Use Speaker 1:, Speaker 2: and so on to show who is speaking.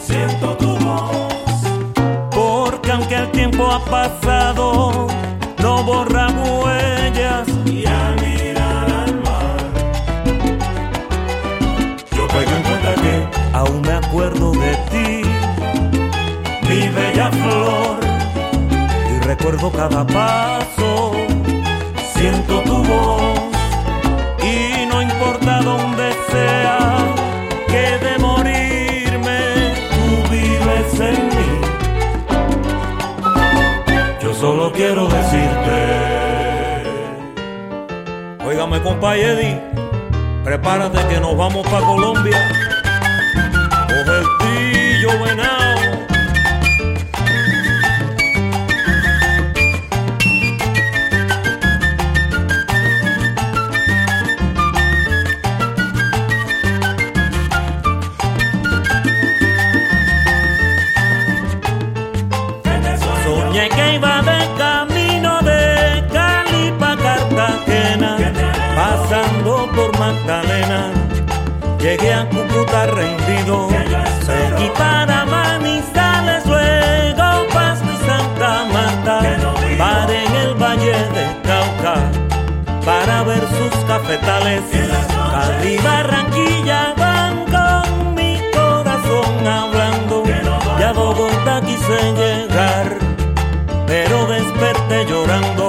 Speaker 1: Siento tu voz,
Speaker 2: porque aunque el tiempo ha pasado, no borra huellas.
Speaker 1: Y al mirar al mar, yo caigo en cuenta que
Speaker 2: aún me acuerdo de ti,
Speaker 1: mi bella flor,
Speaker 2: y recuerdo cada paso.
Speaker 1: Siento tu voz quiero decirte.
Speaker 2: Óigame, compa Eddie, prepárate que nos vamos para Colombia. Coge el pillo, venao. Soñé que iba Magdalena. Llegué a Cúcuta rendido, seguí para Manizales, luego Pasto y Santa Marta. Paré en el Valle de Cauca para ver sus cafetales. Cali, Barranquilla van con mi corazón hablando. Y a Bogotá quise llegar pero desperté llorando.